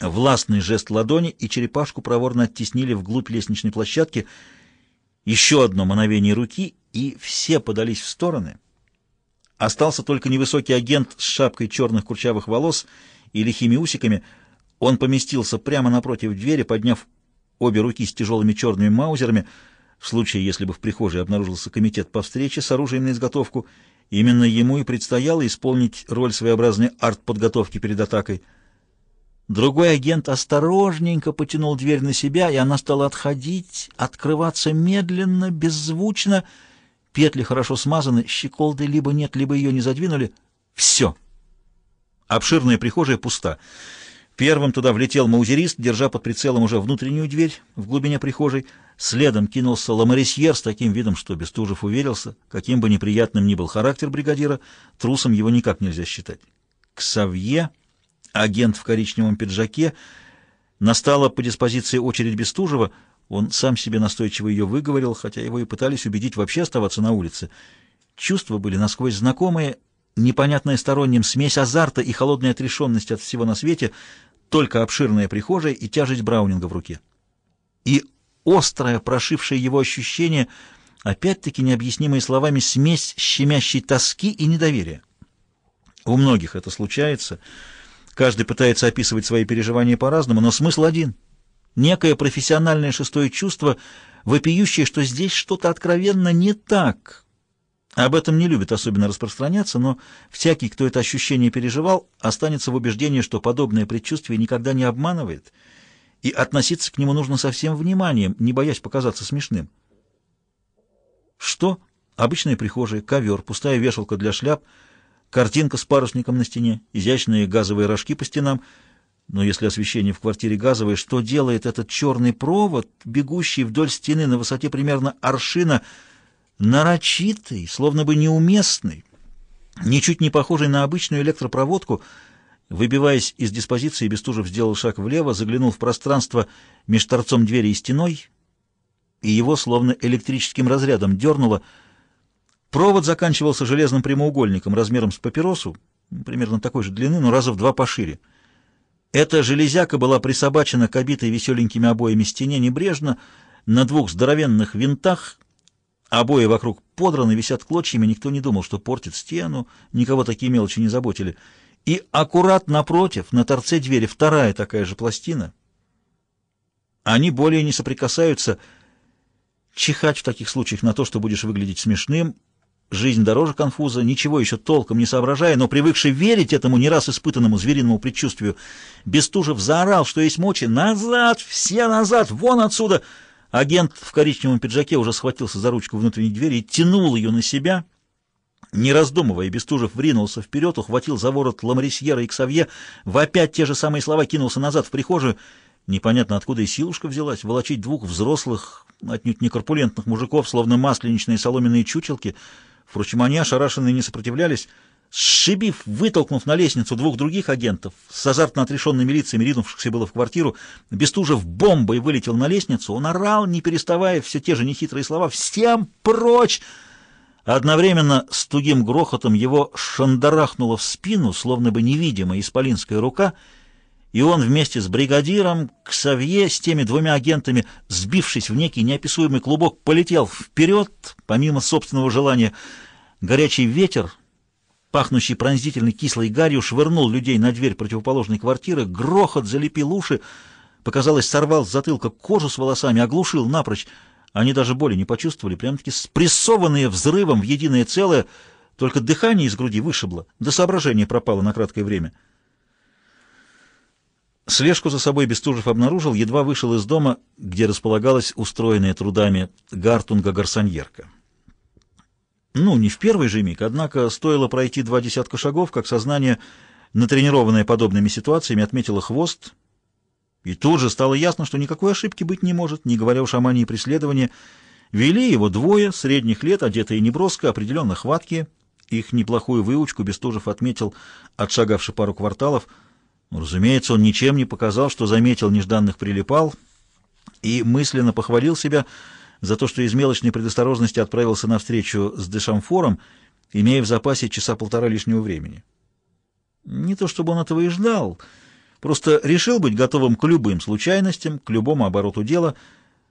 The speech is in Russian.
Властный жест ладони, и черепашку проворно оттеснили вглубь лестничной площадки. Еще одно мановение руки, и все подались в стороны. Остался только невысокий агент с шапкой черных курчавых волос и лихими усиками. Он поместился прямо напротив двери, подняв обе руки с тяжелыми черными маузерами. В случае, если бы в прихожей обнаружился комитет по встрече с оружием на изготовку, именно ему и предстояло исполнить роль своеобразной артподготовки перед атакой — Другой агент осторожненько потянул дверь на себя, и она стала отходить, открываться медленно, беззвучно. Петли хорошо смазаны, щеколды либо нет, либо ее не задвинули. Все. Обширная прихожая пуста. Первым туда влетел маузерист, держа под прицелом уже внутреннюю дверь в глубине прихожей. Следом кинулся Ламарисьер с таким видом, что Бестужев уверился, каким бы неприятным ни был характер бригадира, трусом его никак нельзя считать. Ксавье агент в коричневом пиджаке. Настала по диспозиции очередь Бестужева. Он сам себе настойчиво ее выговорил, хотя его и пытались убедить вообще оставаться на улице. Чувства были насквозь знакомые, непонятная сторонним смесь азарта и холодной отрешенности от всего на свете, только обширная прихожая и тяжесть Браунинга в руке. И острое, прошившее его ощущение, опять-таки необъяснимые словами, смесь щемящей тоски и недоверия. У многих это случается — Каждый пытается описывать свои переживания по-разному, но смысл один. Некое профессиональное шестое чувство, вопиющее, что здесь что-то откровенно не так. Об этом не любят особенно распространяться, но всякий, кто это ощущение переживал, останется в убеждении, что подобное предчувствие никогда не обманывает, и относиться к нему нужно со всем вниманием, не боясь показаться смешным. Что? Обычная прихожая, ковер, пустая вешалка для шляп — Картинка с парусником на стене, изящные газовые рожки по стенам. Но если освещение в квартире газовое, что делает этот черный провод, бегущий вдоль стены на высоте примерно аршина, нарочитый, словно бы неуместный, ничуть не похожий на обычную электропроводку, Выбиваясь из диспозиции, Бестужев сделал шаг влево, заглянул в пространство меж торцом двери и стеной, и его словно электрическим разрядом дернуло — Провод заканчивался железным прямоугольником размером с папиросу, примерно такой же длины, но раза в два пошире. Эта железяка была присобачена к обитой веселенькими обоями стене небрежно, на двух здоровенных винтах, обои вокруг подраны, висят клочьями, никто не думал, что портит стену, никого такие мелочи не заботили. И аккурат напротив, на торце двери, вторая такая же пластина. Они более не соприкасаются. Чихать в таких случаях на то, что будешь выглядеть смешным, Жизнь дороже конфуза, ничего еще толком не соображая, но привыкший верить этому не раз испытанному звериному предчувствию, Бестужев заорал, что есть мочи. «Назад! Все назад! Вон отсюда!» Агент в коричневом пиджаке уже схватился за ручку внутренней двери и тянул ее на себя. Не раздумывая, Бестужев вринулся вперед, ухватил за ворот Ламарисьера и Ксавье, в опять те же самые слова кинулся назад в прихожую. Непонятно, откуда и силушка взялась, волочить двух взрослых, отнюдь не корпулентных мужиков, словно масленичные соломенные чучелки — Впрочем, они, ошарашенные, не сопротивлялись. Сшибив, вытолкнув на лестницу двух других агентов, с азартно отрешенными лицами, ринувшихся было в квартиру, Бестужев бомбой вылетел на лестницу. Он орал, не переставая, все те же нехитрые слова «Всем прочь!» Одновременно с тугим грохотом его шандарахнуло в спину, словно бы невидимая исполинская рука, и он вместе с бригадиром Ксавье, с теми двумя агентами, сбившись в некий неописуемый клубок, полетел вперед, помимо собственного желания. Горячий ветер, пахнущий пронзительной кислой гарью, швырнул людей на дверь противоположной квартиры, грохот залепил уши, показалось, сорвал с затылка кожу с волосами, оглушил напрочь. Они даже боли не почувствовали, прям-таки спрессованные взрывом в единое целое, только дыхание из груди вышибло, до соображения пропало на краткое время. Слежку за собой Бестужев обнаружил, едва вышел из дома, где располагалась устроенная трудами Гартунга гарсоньерка. Ну, не в первый же миг, однако стоило пройти два десятка шагов, как сознание, натренированное подобными ситуациями, отметило хвост, и тут же стало ясно, что никакой ошибки быть не может, не говоря уж о мании преследования. Вели его двое, средних лет, одетые неброско, определенно хваткие. Их неплохую выучку Бестужев отметил, отшагавши пару кварталов. Разумеется, он ничем не показал, что заметил нежданных прилипал, и мысленно похвалил себя, за то, что из мелочной предосторожности отправился на встречу с Дешамфором, имея в запасе часа полтора лишнего времени. Не то чтобы он этого и ждал, Просто решил быть готовым к любым случайностям, к любому обороту дела —